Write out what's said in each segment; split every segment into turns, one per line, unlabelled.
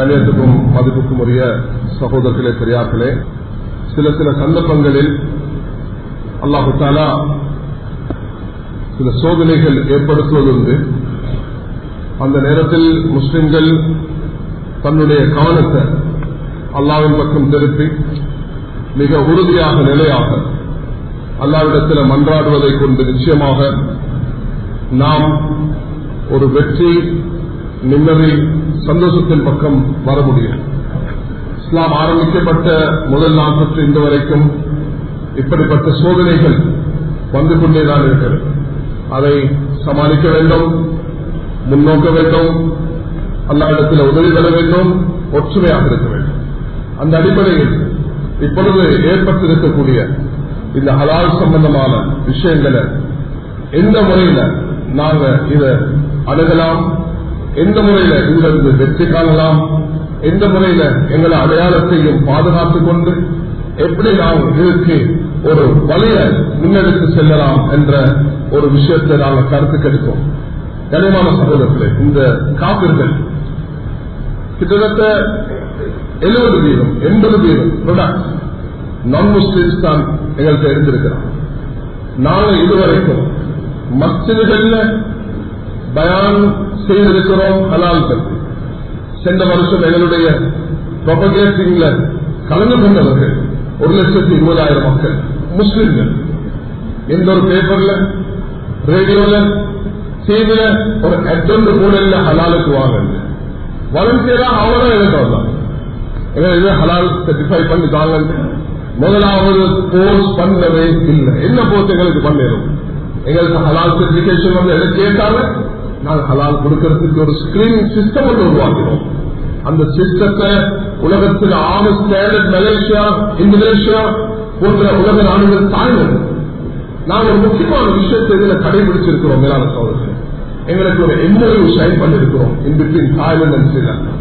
கண்ணியத்துக்கும் மதிப்புக்கும் உரிய சகோதரர்களே பெரியார்களே சில சில சந்தர்ப்பங்களில் அல்லாஹாலா சில சோதனைகள் ஏற்படுத்துவதுண்டு. அந்த நேரத்தில் முஸ்லிம்கள் தன்னுடைய கவனத்தை அல்லாவின் பக்கம் திருப்பி மிக உறுதியாக நிலையாக அல்லாவிடத்தில் மன்றாடுவதை கொண்டு நிச்சயமாக நாம் ஒரு வெற்றி நிம்மதி சந்தோஷத்தின் பக்கம் வர முடியும் இஸ்லாம் ஆரம்பிக்கப்பட்ட முதல் நாற்பத்தி இந்த வரைக்கும் இப்படிப்பட்ட சோதனைகள் வந்து கொண்டேதான் இருக்கிறது. அதை சமாளிக்க வேண்டும் முன்னோக்க வேண்டும் அல்லாவிடத்தில் உதவி பெற வேண்டும் ஒற்றுமையாக இருக்க வேண்டும். அந்த அடிப்படையில் இப்பொழுது ஏற்பட்டிருக்கக்கூடிய இந்த ஹலால் சம்பந்தமான விஷயங்களை எந்த முறையில நாங்க இதை அணுகலாம் எந்த முறையில இதிலிருந்து வெற்றி காணலாம்? எந்த முறையில எங்களை அடையாளத்தையும் பாதுகாத்துக் கொண்டு எப்படி நாம் இதற்கு ஒரு வழிய முன்னெடுத்து செல்லலாம் என்ற ஒரு விஷயத்தை நாங்கள் கருத்து கெடுப்போம் கனிமான சகோதரர்களே இந்த காப்பிர்கள் கிட்டத்தட்ட எழுபது வீதம் எண்பது வீதம் ப்ரொடக்ட் நான் முஸ்லிம்ஸ் தான் எங்கள்கிட்ட எடுத்திருக்கிறோம் நாங்கள் இதுவரைக்கும் மஸ்ஜிதுகள்ல பயான் செய்திருக்கிறோம் ஹலால் பற்றி. சென்ற வருஷம் எங்களுடைய ப்ரொபகேட்டிங்ல கலந்து கொண்டவர்கள் ஒரு லட்சத்தி இருபதாயிரம் மக்கள் முஸ்லிம்கள். எந்த ஒரு பேப்பர்ல ரேடியோல செய்தியில ஒரு அட்டொன்று கூட இல்ல ஹலாலுக்கு வாங்க வாலண்டியரா அவங்களும் எனக்கு வரலாம் எங்களை ஹலால் சர்டிஃபை பண்ணி தாங்க முதலாவது கோர்ஸ் பண்ணவே இல்லை. என்ன போர்ஸ் எங்களுக்கு பண்ணிடும் எங்களுக்கு ஹலால் சர்டிபிகேஷன் வந்து எதை கேட்டாலும் நாங்கள் ஹலால் கொடுக்கறதுக்கு ஒரு ஸ்கிரீனிங் சிஸ்டம் ஒன்று உருவாக்கினோம் அந்த சிஸ்டத்தை உலகத்தில் ஆறு ஸ்டாண்டர்ட் மலேசியா இந்தோனேஷியா போன்ற உலக நாடுகள் தாழ்ந்தது. நாங்கள் ஒரு முக்கியமான விஷயத்தை இதில் கடைபிடிச்சிருக்கிறோம் மேலான சோதனை எங்களுக்கு ஒரு எம்ஓயு சைன் பண்ணிருக்கிறோம் in between Thailand and Sri Lanka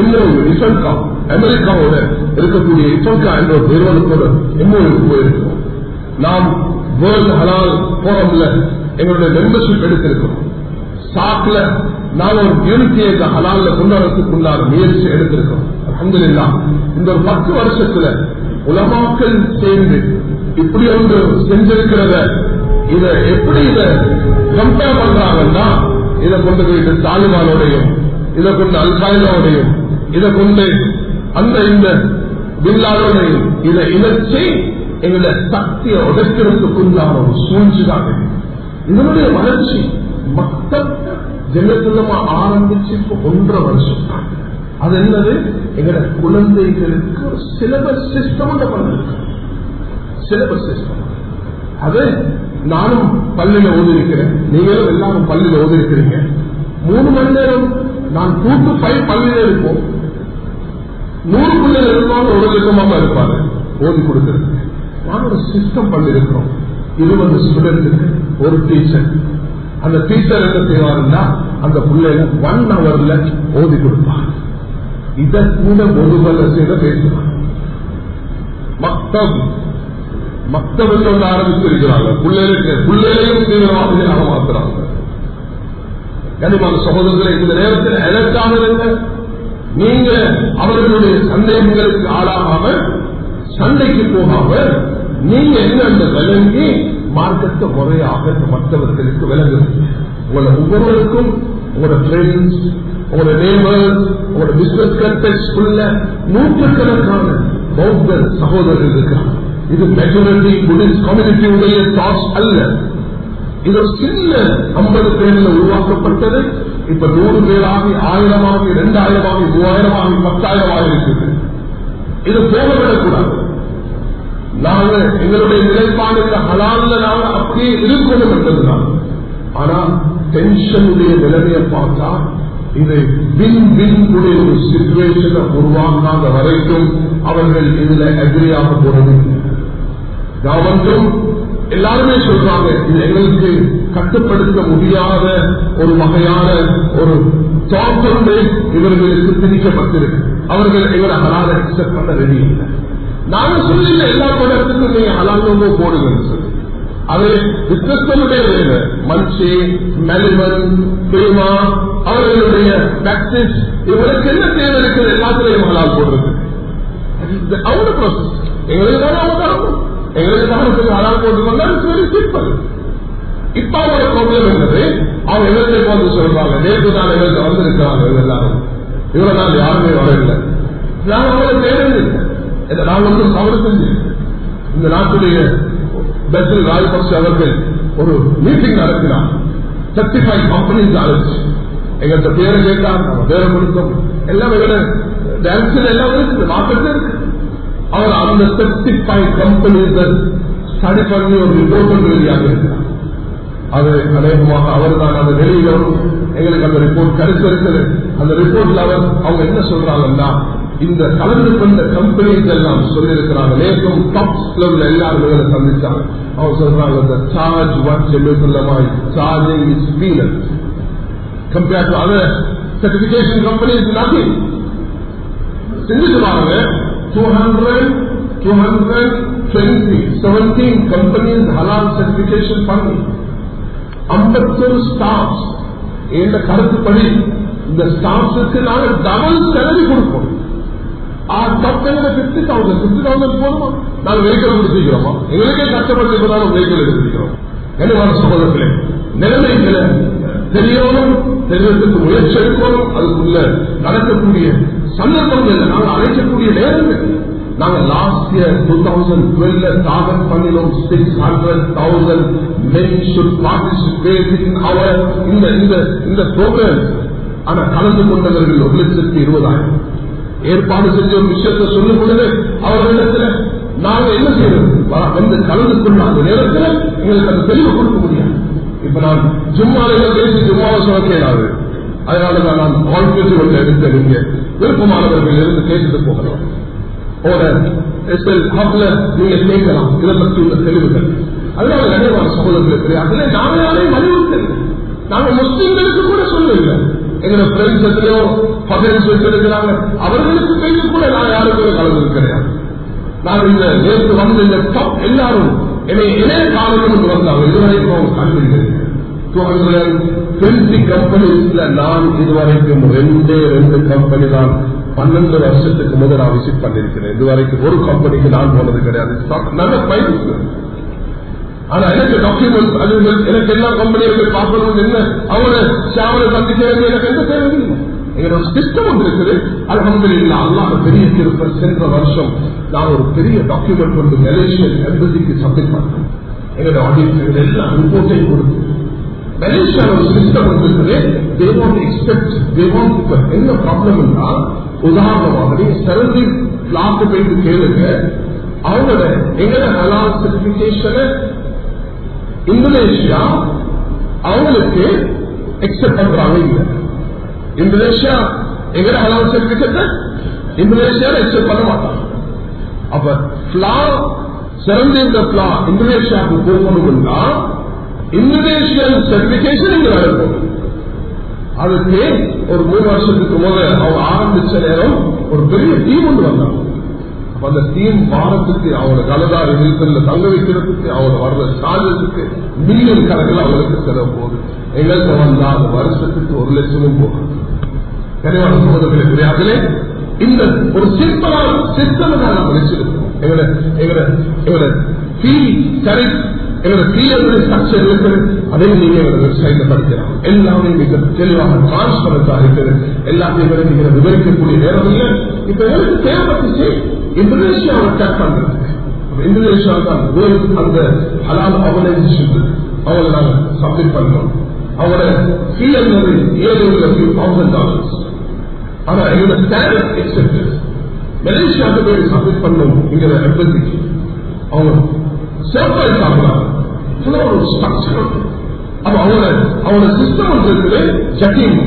MOU இஃபன்கா அமெரிக்காவோட இருக்கக்கூடிய இஃபன்கா என்ற ஒரு நிறுவனத்தோட எம்ஓயு போயிருக்கிறோம். நாம் வேர்ல்டு ஹலால் போரம்ல எங்களுடைய மெம்பர்ஷிப் எடுத்திருக்கிறோம். சாக்ல நாங்கள் ஒரு யூனிட்டியை ஹலால ஹலால்ல கொண்டாடுறதுக்குள்ளான முயற்சி எடுத்திருக்கிறோம். அலமதுல்லா இந்த ஒரு பத்து வருஷத்துல உலமாக்கள் சேர்ந்து இப்படி ஒன்று செஞ்சிருக்கிறத இதை எப்படி இதை கம்பேர் பண்றாங்கன்னா இதை கொண்டு போயிட்டு தாலிபானோடையும் இதை கொண்டு அல்காயிதாவோடையும் இதை கொண்டு அந்த இந்த பில்லாரோடையும் இதை இணைச்சி எங்களை சக்தியை உடைக்கிறதுக்குள்ளான ஒரு சூழ்ச்சிதான் இதனுடைய வளர்ச்சி மக்கள் ஜெனத்துலமா ஆரம்பிச்சு இப்போ ஒன்றரை வருஷம். அது என்னது? எங்களோட குழந்தைகளுக்கு ஒரு சிலபஸ் சிஸ்டம் சிலபஸ் சிஸ்டம் அது நானும் பள்ளியில ஓதிருக்கிறேன். நீங்களும் எல்லாரும் பள்ளியில ஓதிருக்கிறீங்க. மூணு மணி நேரம் நான் கூட்டு பை பள்ளியில இருப்போம். நூறு பிள்ளைகள் இருப்பாங்க ஒரு லட்சமாக இருப்பாங்க ஓதி கொடுக்கிறது நான் ஒரு சிஸ்டம் பண்ணிருக்கிறோம். இருபது ஸ்டூடெண்ட்டுக்கு ஒரு டீச்சர் அந்த டீச்சர் என்ன செய்வாருன்னா அந்த பிள்ளைங்க ஒன் ஹவர்ல ஓதி கொடுப்பார். இதை கூட ஒருவல்ல செய்த பேசுவாங்க மக்தம் மக்தம் என்று ஒன்று ஆரம்பிச்சிருக்கிறாங்க பிள்ளைகளுக்கு பிள்ளைகளையும் தீவிரவாதிகளாக மாத்துறாங்க. கனிமான சகோதரர்களை இந்த நேரத்தில் எதற்காக நீங்க அவர்களுடைய சந்தேகங்களுக்கு ஆளாகாம சண்டைக்கு போகாம நீங்க என்ன அந்த விளங்கி மார்க்கத்தை முறையாக மற்றவர்களுக்கு விளங்குறீங்க உங்களோட ஒவ்வொருவருக்கும் உங்களோட ஃப்ரெண்ட்ஸ் உங்களோட நேபர்ஸ் உங்களோட பிசினஸ் கண்டெக்ட் உள்ள நூற்றுக்கணக்கான பௌத்த சகோதரர்கள் இருக்கிறாங்க இது மெஜாரிட்டி புடிஸ்ட் கம்யூனிட்டியுடைய தாட்ஸ் அல்ல. இது ஒரு சின்ன ஐம்பது பேர்ல உருவாக்கப்பட்டது. இப்ப நூறு பேராகி ஆயிரமாகி இரண்டாயிரமாகி மூவாயிரமாகி பத்தாயிரமாக இருக்குது. இது போகவிடக்கூடாது. நாங்க எங்களுடைய நிலைப்பாடு இந்த ஹலால்ல அப்படியே இருக்கணும் என்றதுதான் ஆனா டென்ஷனுடைய நிலைமையை பார்த்தா இதை பின் பின் உடைய ஒரு சிச்சுவேஷனை உருவாக்காத வரைக்கும் அவர்கள் இதுல எதிரியாக போறது கவர்மெண்டும் எல்லாருமே சொல்றாங்க இது எங்களுக்கு கட்டுப்படுத்த முடியாத ஒரு வகையான ஒரு தாக்கொண்டு இவர்களுக்கு திணிக்கப்பட்டிருக்கு அவர்கள் இவரை ஹலால அக்செப்ட் பண்ண ரெடி இல்லை. நாங்க சொல்லல எல்லா படத்துக்கும் நீங்க ஹலாலோ போடுங்கன்னு சொல்லி அது பிசினஸ்களுடைய வேலை மன்சி மெலிமன் பிரேமா அவர்களுடைய பிராக்டிஸ் என்ன தேவை இருக்குது ஹயாத்திலையும் ஹலால் போடுறது. அவங்க ப்ராசஸ் எங்களுக்கு தானே அவங்க தரணும் எங்களுக்கு தானே ஹலால் போட்டு வந்தால் வெரி சிம்பிள் இப்ப அவங்களோட ப்ராப்ளம் என்னது? அவங்க எங்களுக்கு வந்து சொல்றாங்க நேற்று தான் எங்களுக்கு வந்திருக்கிறாங்க இவங்க எல்லாரும் இவ்வளவு நாள் யாருமே வரவில்லை. நாங்க அவங்களை தேவையில்லை இல்லை நாங்க வந்து தவறு இந்த நாட்டுடைய பெஸ்ட் ராஜபக்சே அவர்கள் ஒரு மீட்டிங் நடத்தினார். தேர்ட்டி ஃபைவ் கம்பெனிஸ் அழைச்சு எங்கள்கிட்ட பேரை கேட்டார் நம்ம பேரை கொடுத்தோம். எல்லாம் எங்களோட டான்ஸில் எல்லாம் இருக்குது மார்க்கெட்ல இருக்கு அவர் அந்த தேர்ட்டி ஃபைவ் கம்பெனிஸ் ஸ்டடி பண்ணி ஒரு ரிப்போர்ட் எழுதியாக இருக்கிறார். அது அநேகமாக அவர் தான் அந்த வெளியிலும் எங்களுக்கு அந்த ரிப்போர்ட் கிடைச்சிருக்கிறது. அந்த ரிப்போர்ட்ல அவர் அவங்க என்ன சொல்றாங்கன்னா இந்த கலந்து கொண்ட கம்பெனிஸ் எல்லாம் சொல்லியிருக்கிறாங்க. நேற்றும் டாப் லெவல் எல்லாருமே சந்திச்சாங்க. அவங்க சொல்றாங்க இந்த charge one செல்லுமாய் charging is peanut compare to other certification companies nothing செஞ்சுட்டு பாருங்க. Two hundred two hundred twenty seventeen companies ஹலால் சர்டிபிகேஷன் பண்ணி ஐம்பத்தொரு ஸ்டாஃப்ஸ் என்ற கருத்துப்படி இந்த ஸ்டாஃப்ஸுக்கு நாங்கள் டபுள் செலவு கொடுப்போம். பிப்டி தௌசண்ட் பிப்டி தௌசண்ட் போதுமா? நாங்கள் வெஹிக்கிள் கொடுத்துக்கிறோமா எங்களுக்கே கஷ்டப்பட்டு இப்பதான் வெஹிக்கிள் என்ன சகோதரர்களே நிலைமைகளை தெரியணும் தெரியறதுக்கு முயற்சி எடுக்கணும் அதுக்குள்ள நடக்கக்கூடிய சந்தர்ப்பங்கள் நாங்கள் அழைக்கக்கூடிய நேரங்கள் நாங்கள் last year two thousand twelve target பண்ணினோம் six hundred thousand men should participate in our இந்த இந்த இந்த ப்ரோக்ராம் ஆனா கலந்து கொண்டவர்கள் ஒரு லட்சத்தி இருபதாயிரம். ஏற்பாடு செஞ்ச ஒரு விஷயத்தை சொல்லும் பொழுது அவர்களிடத்துல நாங்க என்ன செய்யறது? வந்து கலந்து கொள்ள அந்த நேரத்தில் எங்களுக்கு அந்த தெளிவு கொடுக்க முடியாது. இப்ப நான் ஜும்மாலையில பேசி ஜும்மாவை சொல்ல கேளாது அதனாலதான் நான் வாழ்க்கை ஒன்று எடுத்த நீங்க விருப்பமானவர்கள் இருந்து கேட்டுட்டு போகலாம். நீங்க கேட்கலாம். இதை பற்றி உள்ள தெளிவுகள். அதனால கண்ணியமான சகோதரர்களுக்கு அதுல நாங்களே வலியுறுத்தல் நாங்க முஸ்லிம்களுக்கு கூட சொல்லல எங்களோட ஃப்ரெண்ட்ஸ் எத்தனையோ பகல்ஸ் வச்சிருக்கிறாங்க. அவர்களுக்கு பேசி கூட நான் யாரும் கூட கலந்து கிடையாது. நான் இந்த நேற்று வந்து இந்த டாப் எல்லாரும் என்னை இணைய காலம் வந்தாங்க. இதுவரைக்கும் அவங்க கண்டு டூ ஹண்ட்ரட் டுவெண்ட்டி கம்பெனிஸ்ல நான் இதுவரைக்கும் ரெண்டே ரெண்டு கம்பெனி தான் பன்னெண்டு வருஷத்துக்கு முதல் நான் விசிட் பண்ணிருக்கிறேன் இதுவரைக்கும் ஒரு கம்பெனிக்கு நான் போனது கிடையாது. நல்ல பயிற்சி ஆனா எனக்கு டாக்குமெண்ட் அது எனக்கு எல்லா கம்பெனியும் பார்க்கணும் என்ன? அவங்க சாவலை சந்திக்க எனக்கு எந்த தேவையில்லை எங்களோட சிஸ்டம் ஒன்று இருக்குது. அலமது இல்லா அல்லாத பெரிய திருப்ப சென்ற வருஷம் நான் ஒரு பெரிய டாக்குமெண்ட் கொண்டு மலேசியன் எம்பசிக்கு சப்மிட் பண்ணேன். எங்களோட ஆடியன்ஸ் எல்லா ரிப்போர்ட்டையும் கொடுத்து. மலேசியாவில் ஒரு சிஸ்டம் இருக்குது. They want expect they want என்ன ப்ராப்ளம் என்றால் உதாரணமாக நீங்க சிறந்து கிளாஸ் போயிட்டு கேளுங்க. அவங்களோட எங்கட ஹலால் சர்டிபிகேஷனை இந்தோனேஷியா அவங்களுக்கு எக்ஸெப்ட் பண்றாங்க இல்ல. இந்தோனேஷியா எங்கட ஹலால் சர்டிபிகேட் இந்தோனேஷியா எக்ஸெப்ட் பண்ண மாட்டாங்க. அப்ப பிளா சிறந்த பிளா இந்தோனேஷியாவுக்கு போகணும்னா இந்தோனேஷியன் சர்டிபிகேஷன் இங்க போகணும் அதுக்கு ஒரு மூணு வருஷத்துக்கு முதல் அவங்க ஆரம்பிச்ச நேரம் ஒரு பெரிய டீம் ஒன்று வந்தாங்க. அந்த தீன் வாரத்துக்கு அவங்களோட கலதாரி நிலத்தில் தங்க வைக்கிறதுக்கு அவங்க வர்ற சாதத்துக்கு மில்லியன் கணக்கில் அவங்களுக்கு செலவு போகுது. எங்களுக்கு வந்தா அந்த வருஷத்துக்கு ஒரு லட்சமும் போகும் கனிவான கிடையாதுலே அதிலே இந்த ஒரு சிம்பிளான சிஸ்டம் நாங்கள் வச்சிருக்கோம் எங்களோட எங்களோட எங்களோட ஃபீ சரி எங்களோட கிளியர் ஸ்ட்ரக்சர் இருக்குது அதையும் நீங்க எங்களோட வெப்சைட்ல படிக்கலாம். எல்லாமே மிக தெளிவாக டிரான்ஸ்பரண்டா இருக்குது எல்லாத்தையும் நீங்க விவரிக்கக்கூடிய நேரம் இல்லை. இப்ப எங்களுக்கு தேவைப்பட்டுச்சு. இந்தோனேஷியாவை டேக் பண்றது இந்தோனேஷியா தான் அந்த ஹலால் ஆர்கனைசேஷன் அவங்களை நாங்க சப்மிட் பண்றோம். அவங்களோட ஃபீ ஏழு ஃபியூ தௌசண்ட் டாலர்ஸ் ஆனா எங்களோட ஸ்டாண்டர்ட் எக்ஸெப்ட் மலேசியாவுக்கு போய் சப்மிட் பண்ணணும் இங்கிற எம்பசிக்கு அவங்க சர்ப்ரைஸ் ஆகலாம் ஒரு ஸ்ட்ரக்சர் அப்ப அவங்கள அவனோட சிஸ்டம் வந்து இருக்குது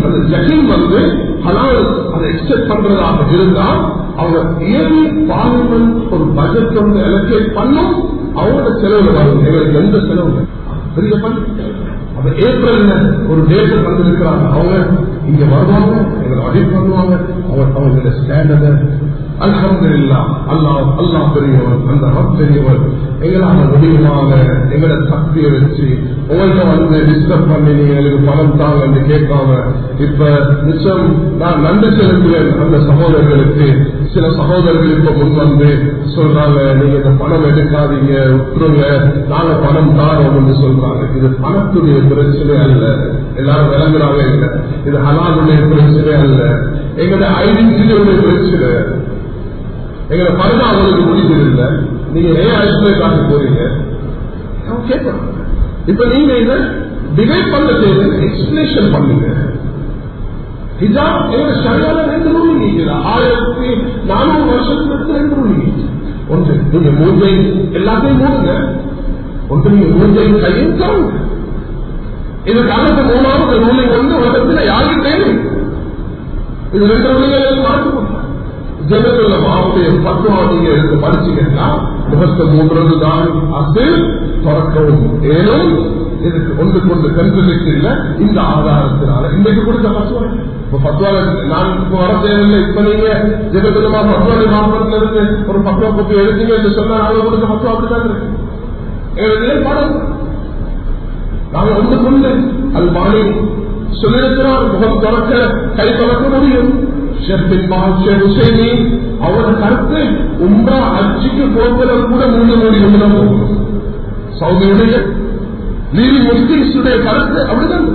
அந்த ஜக்கீம் வந்து ஹலால் அதை எக்ஸெப்ட் பண்றதாக இருந்தால் அவங்க இயர்லி பார்லிமெண்ட் ஒரு பட்ஜெட் வந்து எலக்டேட் பண்ணும் அவங்களோட செலவு வரும். எங்களுக்கு எந்த செலவு பெரிய பண்ணி அப்ப ஏப்ரல்ல ஒரு டேட் வந்திருக்கிறாங்க. அவங்க இங்க வருவாங்க எங்களை ஆடிட் பண்ணுவாங்க. அவங்க அவங்களுடைய ஸ்டாண்டர்ட அல்ஹம்து இல்லா அல்லாஹ் அல்லாஹ் பெரியவர் அந்த ரப் பெரியவர். எங்களால முடியுமாக எங்களோட சக்தியை வச்சு உங்கள்கிட்ட வந்து டிஸ்டர்ப் பண்ணி நீங்க எனக்கு பணம் தாங்க என்று கேட்காம இப்ப நிச்சயம் நான் நன்றி செலுத்துவேன் அந்த சகோதரர்களுக்கு. சில சகோதரர்கள் இப்ப முன் வந்து சொல்றாங்க நீங்க இந்த பணம் எடுக்காதீங்க விட்டுருங்க நாங்க பணம் தாரோம் என்று சொல்றாங்க. இது பணத்துடைய பிரச்சனை அல்ல. எல்லாரும் விளங்குறாங்க இல்ல இது ஹலாலுடைய பிரச்சனை அல்ல. எங்களுடைய ஐடென்டிட்டியுடைய பிரச்சனை. எங்களை பரிதாபத்துக்கு முடிவு இல்லை. முடிஞ்சதில்லை நீங்க ஏன் ஐசோலேட் ஆகி போறீங்க அவங்க கேட்கறாங்க இப்ப நீங்க இதை டிவைட் பண்ண தேவை எக்ஸ்பிளேஷன் பண்ணுங்க ஹிஜாப் எங்க சரியான ரெண்டு மொழி நீங்க ஆயிரத்தி நானூறு வருஷத்துக்கு ரெண்டு மொழி ஒன்று நீங்க மூஞ்சை எல்லாத்தையும் மூடுங்க ஒன்று நீங்க மூஞ்சை கையும் தருங்க இதுக்காக மூணாவது ரூலிங் வந்து உலகத்தில் யாருக்கு தேவை இது ரெண்டு ரூலிங்கள் மாற்றம் ஜனத்துல மாவுடைய பத்துவா நீங்க எடுத்து படிச்சீங்கன்னா முகத்தை மூன்றது தான் அது திறக்கவும் ஏனும் எனக்கு ஒன்று கொண்டு கன்ஃபிளிக் இல்ல இந்த ஆதாரத்தினால இன்னைக்கு கொடுத்த பத்துவா இப்ப நான் இப்ப வர தேவையில்லை. இப்ப நீங்க ஜெகத்துலமா பத்துவாலை மாவட்டத்துல இருந்து ஒரு பத்துவா கோப்பி எடுத்தீங்க என்று சொன்னா நாங்க கொடுத்த பத்துவா அப்படிதான் இருக்கு. பாடம். நாங்க ஒன்று கொண்டு அது மாறி சொல்லியிருக்கிறார் முகம் திறக்க கை முடியும். ஹுசைனி அவரோட கருத்து உண்டா அச்சுக்கு போகிறது கூட மூணு மூடி ஒன்றுதான் போகும் சவுதியுடைய நீதி முஸ்லிம்ஸுடைய கருத்து அப்படிதான்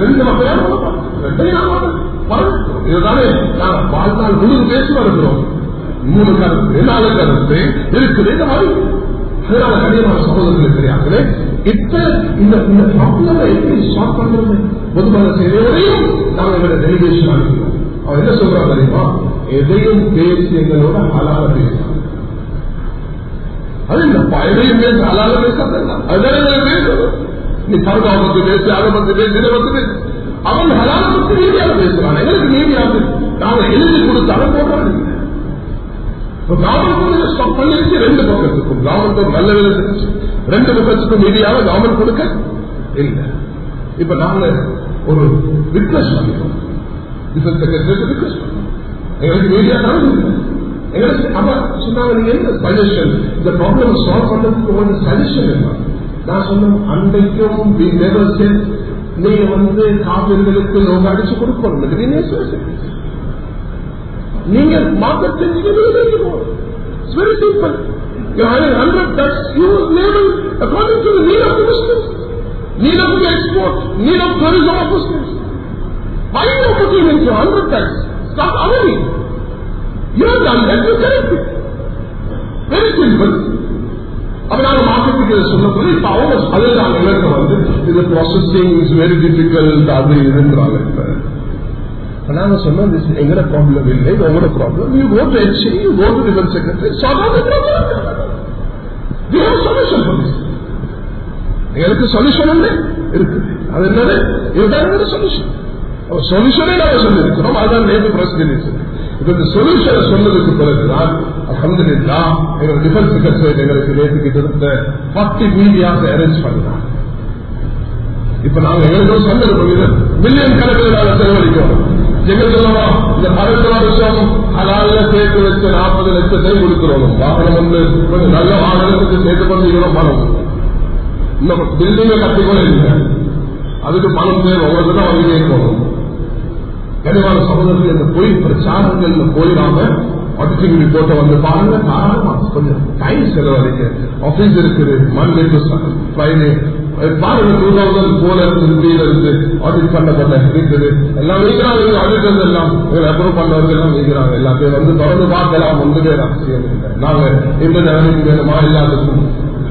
ரெண்டு மக்கள் இதுதானே நான் வாழ்நாள் முழு பேசி வருகிறோம். மூணு கருத்து நாலு கருத்து இருக்குது. இந்த மாதிரி அதனால கனியமான சகோதரர்களுக்கு தெரியாது இப்ப இந்த இந்த ப்ராப்ளம் எப்படி ஸ்டாப் பண்றது பொதுவான செய்தியோடையும் நாங்கள் எங்களை டெலிகேஷன் அனுப்பினோம் அவன் என்ன சொல்றான் தெரியுமா எதையும் பேசி எங்களோட அலால பேசுறான் அது இல்லப்பா எதையும் பேச அலால பேசாத அதுதான் பேசுறது நீ பருவா பத்தி பேசு அதை பத்தி பேசு இதை பத்தி பேசு அவன் ஹலால பத்தி நீதியாக பேசுறான் எங்களுக்கு நீதியாக நாங்க எழுதி கொடுத்தாலும் போடுறது கவர்மெண்ட் ஸ்டாப் ரெண்டு பக்கத்துக்கும் கவர்மெண்ட் நல்ல வேலை ரெண்டு பக்கத்துக்கும் மீடியாவை கவர்மெண்ட் கொடுக்க இல்லை. இப்ப நாங்க ஒரு ரிக்வெஸ்ட் பண்ணிக்கிறோம். டிஃபென்ஸ் பண்ணோம் எங்களுக்கு மீடியா தான் எங்களுக்கு அவ சொன்னாங்க நீங்க என்ன சஜஷன் இந்த ப்ராப்ளம் சால்வ் பண்றதுக்கு உங்களுக்கு சஜஷன் என்ன? நான் சொன்னேன் அன்றைக்கும் நீங்க வந்து காவிர்களுக்கு லோக அடிச்சு கொடுக்கணும். நீங்கள் மாற்றத்தை நீங்கள் சொல்லி அது இருக்கிறாங்க நாங்க சொன்னோம் எங்கட ப்ராப்ளம் இல்லை உங்களோட problem you go to HC you go to defence secretary solution எங்களுக்கு சொல்யூஷன் இல்லை இருக்குது அது என்னது? இதுதான் சொல்யூஷன் சொல்யூஷனே நாங்க சொல்லியிருக்கிறோம். அதுதான் நேற்று பிரச்சனை ரிலீஸ் இந்த சொல்யூஷனை சொன்னதுக்கு பிறகுதான் அலமதுல்லா எங்க டிஃபென்ஸ் செக்ரட்டரி எங்களுக்கு நேற்று கிட்ட பத்து மீடியாஸ் அரேஞ்ச் பண்ணினாங்க. இப்ப நாங்க எங்களுக்கு சொன்னது மில்லியன் கணக்கில் நாங்கள் செலவழிக்கிறோம். எங்களுக்கெல்லாம் இந்த பரத்துல வருஷம் அதால சேர்த்து வச்ச நாற்பது லட்சத்தை கொடுக்கிறோம். வாகனம் வந்து கொஞ்சம் நல்ல வாகனத்துக்கு சேர்த்து பண்ணிக்கிறோம் பணம். இன்னும் பில்டிங்க கட்டிக்கொள்ள இல்லை. அதுக்கு பணம் தேவை. ஒவ்வொருத்தரும் தான் வந்து கேட்கணும் கனிவான சகோதரர்கள் இந்த போய் பிரச்சாரங்கள் போய் நாம ஆடிட்டிங் ரிப்போர்ட்டை வந்து பாருங்க. காரணமா கொஞ்சம் டைம் செலவழிக்க. ஆபீஸ் இருக்குது. மண்டே டு ஃப்ரைடே பாருங்க டூ தௌசண்ட் போல இருந்து இருந்து ஆடிட் பண்ணப்பட்ட இருக்குது எல்லாம் வைக்கிறாங்க ஆடிட்டர்ஸ் எல்லாம். அப்ரூவ் பண்ணவர்கள் எல்லாம் வைக்கிறாங்க. எல்லாத்தையும் வந்து தொடர்ந்து பார்க்கலாம் ஒன்றுமே அவசியம் இல்லை நாங்க எந்த நிலைமைக்கு வேணுமா எல்லாத்துக்கும்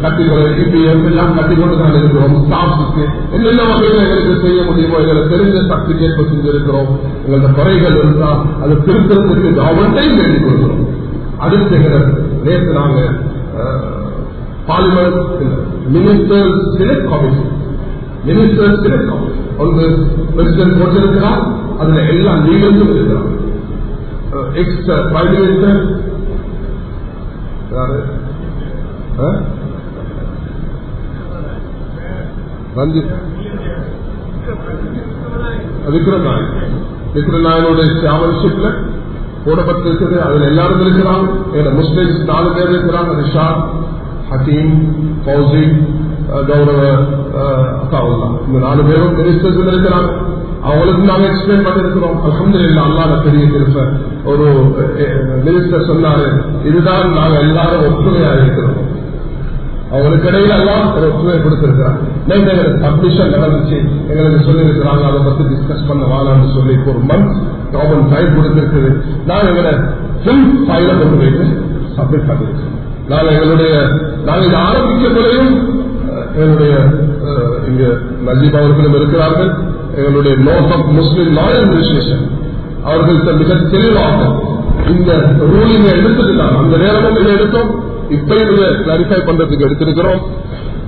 கட்டிக்கொள்ள இபிஎஃப் எல்லாம் கட்டிக்கொண்டு தான் இருக்கிறோம். ஸ்டாஃப்ஸுக்கு என்னென்ன வகையில் எங்களுக்கு செய்ய முடியுமோ எங்களுக்கு தெரிஞ்ச சக்திக்கு ஏற்ப செஞ்சிருக்கிறோம் எங்களோட குறைகள் இருந்தால் அது திருத்தறதுக்கு கவர்மெண்ட்டையும் வேண்டிக் கொள்கிறோம் அடுத்து எங்களை நேற்று நாங்க parliament minister select committee minister select committee ஒன்று பிரசிடென்ட் போட்டிருக்கிறார் அதுல எல்லா லீடர்ஸும் இருக்கிறார் எக்ஸ் பிரைம் மினிஸ்டர் யாரு? ரஞ்சித் விக்ரம் நாயக் விக்ரம் நாயனோட அதுல எல்லாரும் இருக்கிறாங்க. முஸ்லிம்ஸ் நாலு பேர் இருக்கிறாங்க. ஷா ஹக்கீம் பௌசி கௌரவ அத்தாவுல்லா. இந்த நாலு பேரும் மினிஸ்டர்ஸ் இருக்கிறாங்க. அவங்களுக்கு நாங்க எக்ஸ்பிளைன் பண்ணிருக்கிறோம். அலமது இல்லா அல்லாத பெரிய திருப்ப ஒரு மினிஸ்டர் சொன்னாரு இதுதான் நாங்க எல்லாரும் ஒற்றுமையா இருக்கிறோம். அவங்களுக்கு இடையில எல்லாம் ஒரு ஒற்றுமை கொடுத்திருக்கிறாங்க எங்களுக்கு சப்மிஷன் நடந்துச்சு. எங்களுக்கு சொல்லியிருக்கிறாங்க. அதை பத்தி டிஸ்கஸ் பண்ண வாழான்னு சொல்லி ஒரு மந்த் கவர்மெண்ட் டைம் கொடுத்திருக்குது. நான் எங்களை ஃபில் ஃபைல கொண்டு போயிட்டு சப்மிட் பண்ணிருக்கேன். நான் எங்களுடைய நாங்கள் இதை ஆரம்பிக்க போலையும் எங்களுடைய இங்கு நஜீப் அவர்களும் இருக்கிறார்கள் எங்களுடைய note of Muslim lawyer association அவர்கள் மிக தெளிவாக இந்த ரூலிங்க எடுத்துட்டாங்க அந்த நேரமும் இதை எடுத்தோம் இப்பயும் இதை கிளாரிஃபை பண்றதுக்கு எடுத்திருக்கிறோம்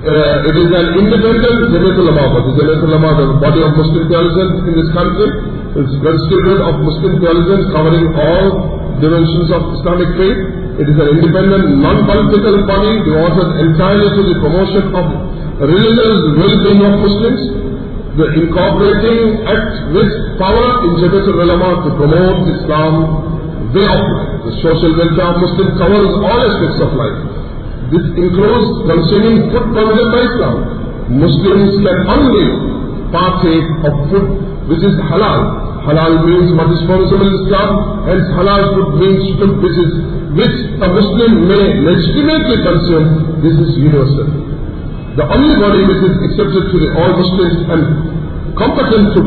it is an independent Jamiatulama, but the Jamiatulama, the body of Muslim coalition in this country, is constituted of Muslim coalitions covering all dimensions of Islamic faith. It is an independent, non-political body devoted entirely to the promotion of religious well-being of Muslims. The incorporating act with power in Jamiatul Ulama to promote Islam way of life. The social welfare of Muslims covers all aspects of life. This includes consuming food provided by Islam. Muslims can only partake of food which is halal. Halal means what is permissible in Islam, hence halal food means food which is which a Muslim may legitimately consume. This is universal. The only body which is accepted to the all Muslims and competent to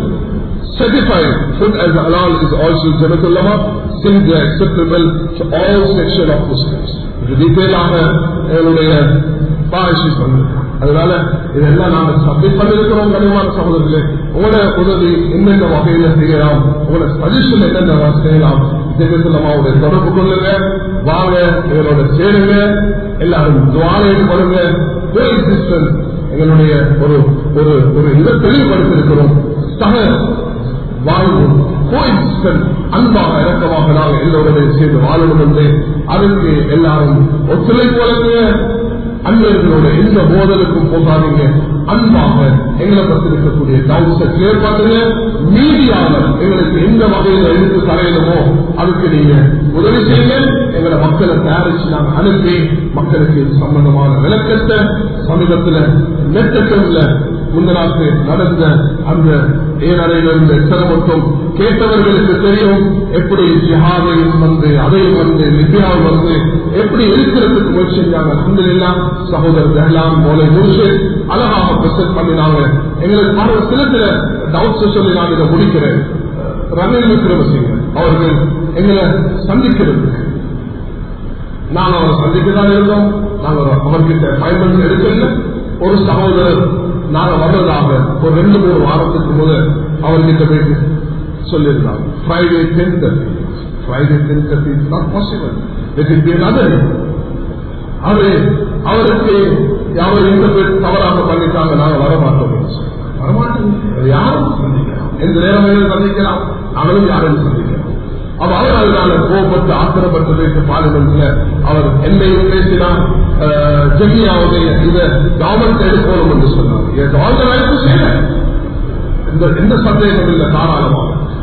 certify food as halal is also Jamaat Ulama since they are acceptable to all section of Muslims. இது டீட்டெயிலாக எங்களுடைய பாய்ச்சி சொல்லுங்க அதனால இதெல்லாம் நாங்க submit பண்ணிருக்கிறோம் கனிமான சகோதரர்களே உங்களோட உதவி என்னென்ன வகையில செய்யலாம் உங்களோட சஜஷன் என்னென்ன செய்யலாம் ஜெகத்துலமாவுடைய தொடர்பு கொள்ளுங்க வாங்க எங்களோட சேருங்க எல்லாரும் துவாரையில் கொடுங்க எங்களுடைய ஒரு ஒரு ஒரு இதை தெளிவுபடுத்திருக்கிறோம் சக வாழ்வு அன்பாக இறக்கமாக நாங்கள் எல்லோருடைய சேர்ந்து வாழணும் என்று அதற்கு எல்லாரும் ஒத்துழைப்பு வழங்குங்க அன்பர்களோட எந்த மோதலுக்கும் போகாதீங்க. அன்பாக எங்களை பற்றி இருக்கக்கூடிய டவுட்ஸை கிளியர் மீதியாக எங்களுக்கு எந்த வகையில் எடுத்து தரையணுமோ அதுக்கு நீங்க உதவி செய்யுங்க. எங்களை மக்களை தயாரிச்சு நாங்கள் அனுப்பி மக்களுக்கு சம்பந்தமான விளக்கத்தை சமீபத்தில் நெட்டக்கல்ல முந்தநாட்டு நடந்த அந்த ஏனறையில் இருந்த சிரமத்தும் கேட்டவர்களுக்கு தெரியும். எப்படி ஜிஹாதையும் வந்து அதையும் வந்து லிபியாவும் வந்து எப்படி இருக்கிறதுக்கு முயற்சி செஞ்சாங்க எல்லாம் சகோதரர் எல்லாம் போலை முடிச்சு அழகாக பிரசன்ட் பண்ணினாங்க. எங்களுக்கு பாருங்க சில சில டவுட்ஸ் சொல்லி நான் இதை முடிக்கிறேன். ரணில் விக்ரமசிங்க அவர்கள் எங்களை சந்திக்கிறது. நாங்கள் அவரை சந்திக்கதான் இருந்தோம். நாங்கள் அவர்கிட்ட பயன்படுத்தி எடுக்கல ஒரு சகோதரர் நாங்க வர்றதாக ஒரு ரெண்டு மூணு வாரத்துக்கு முதல் அவர்கிட்ட போயிட்டு சொல்லியிருந்தாங்க Friday ten thirty Friday ten thirty is not possible it be அது அவருக்கு அவர் இந்த தவறாக பண்ணிட்டாங்க நாங்கள் வரமாட்டோம். வரமாட்டோம். யாரும் சந்திக்கலாம் எந்த நேரம் சந்திக்கலாம் அவரும் யாரும் சந்திக்கலாம் அவர் அதனால கோபப்பட்டு ஆத்திரப்பட்டு வைத்து பார்லிமெண்ட்ல அவர் என்னையும் பேசினார். ஜெமியாவுடைய இந்த கவர்மெண்ட் எடுக்கணும் என்று சொன்னார். செய்ய இந்த எந்த சந்தேகம் இல்லை தாராளமாக.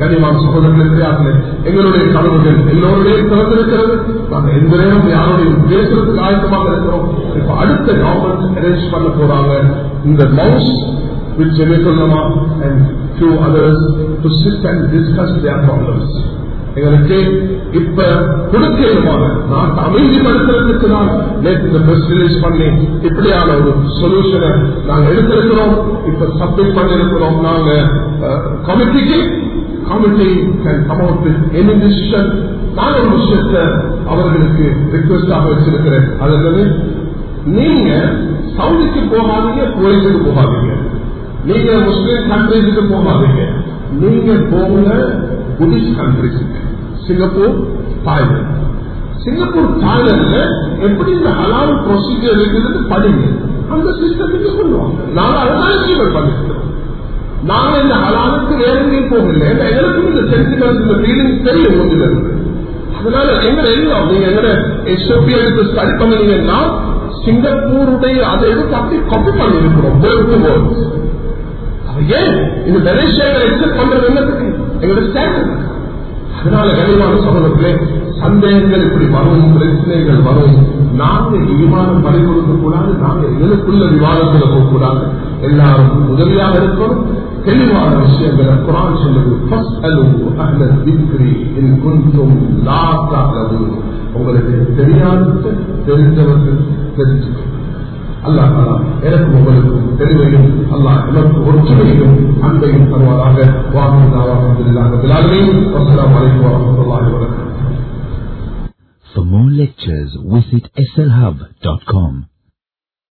கனிமான சகோதரர்களே எங்களுடைய கனவுகள் எல்லோருடைய திறந்திருக்கிறது நாங்கள் எந்த நேரம் யாருடைய பேசுறதுக்கு ஆயத்தமாக இருக்கிறோம் இப்ப அடுத்த கவர்மெண்ட் அரேஞ்ச் பண்ண போறாங்க. இந்த MOUs with Jamiatulama and few others to sit and discuss their problems. எங்களுக்கு இப்ப கொடுக்கலுமான நான் அமைதிப்படுத்துறதுக்கு தான் நேற்று இந்த பிரஸ் ரிலீஸ் பண்ணி இப்படியான ஒரு சொல்யூஷனை நாங்க எடுத்திருக்கிறோம். இப்ப சப்மிட் பண்ணிருக்கிறோம் நாங்க கமிட்டிக்கு committee can come out with any decision நான் ஒரு விஷயத்தை அவர்களுக்கு ரிக்வெஸ்டாக வச்சிருக்கிறேன். அதாவது நீங்க சவுதிக்கு போகாதீங்க குவைத்துக்கு போகாதீங்க. நீங்க முஸ்லீம் கண்ட்ரிஸுக்கு போகாதீங்க. நீங்க போகல புதிஸ்ட் கண்ட்ரிஸுக்கு சிங்கப்பூர் தாய்லாந்து. சிங்கப்பூர் தாய்லாந்துல எப்படி இந்த ஹலால் ப்ரொசீஜர் இருக்குது படிங்க. அந்த சிஸ்டத்துக்கு சொல்லுவாங்க வாங்க. அதனால சீவர் பண்ணிக்கிறோம் நாங்க இந்த ஹலாலுக்கு வேற எங்கேயும் போகல எங்களுக்கும் இந்த சென்டிமெண்ட்ஸ் இந்த ஃபீலிங்ஸ் தெரியும் முதல்ல அதனால எங்க எல்லாம் நீங்க எங்க எஸ்ஓபி எடுத்து ஸ்டடி பண்ணீங்கன்னா சிங்கப்பூருடைய அதை எடுத்து அப்படி காப்பி பண்ணி இருக்கிறோம் ஏன்? இந்த மலேசியாவை எக்ஸப்ட் பண்றது என்னத்துக்கு எங்களோட ஸ்டாண்டர்ட் அதனால கனிவான சகோதரர்களே சந்தேகங்கள் இப்படி வரும் பிரச்சனைகள் வரும். நாங்க விமானம் பறி கொடுக்க கூடாது நாங்க எங்களுக்குள்ள விவாதத்தில் போகக்கூடாது. எல்லாரும் உதவியாக இருக்கணும். தெளிவான விஷயங்களை குரான் சொல்லுது உங்களுக்கு தெரியாத தெரிஞ்சவர்கள் தெரிஞ்சுக்கணும் அல்லாஹ் எனக்கும் உங்களுக்கும் தெளிவையும் அல்லாஹ் எனக்கு ஒற்றுமையும் அன்பையும் தருவாராக
For more lectures, visit slhub.com.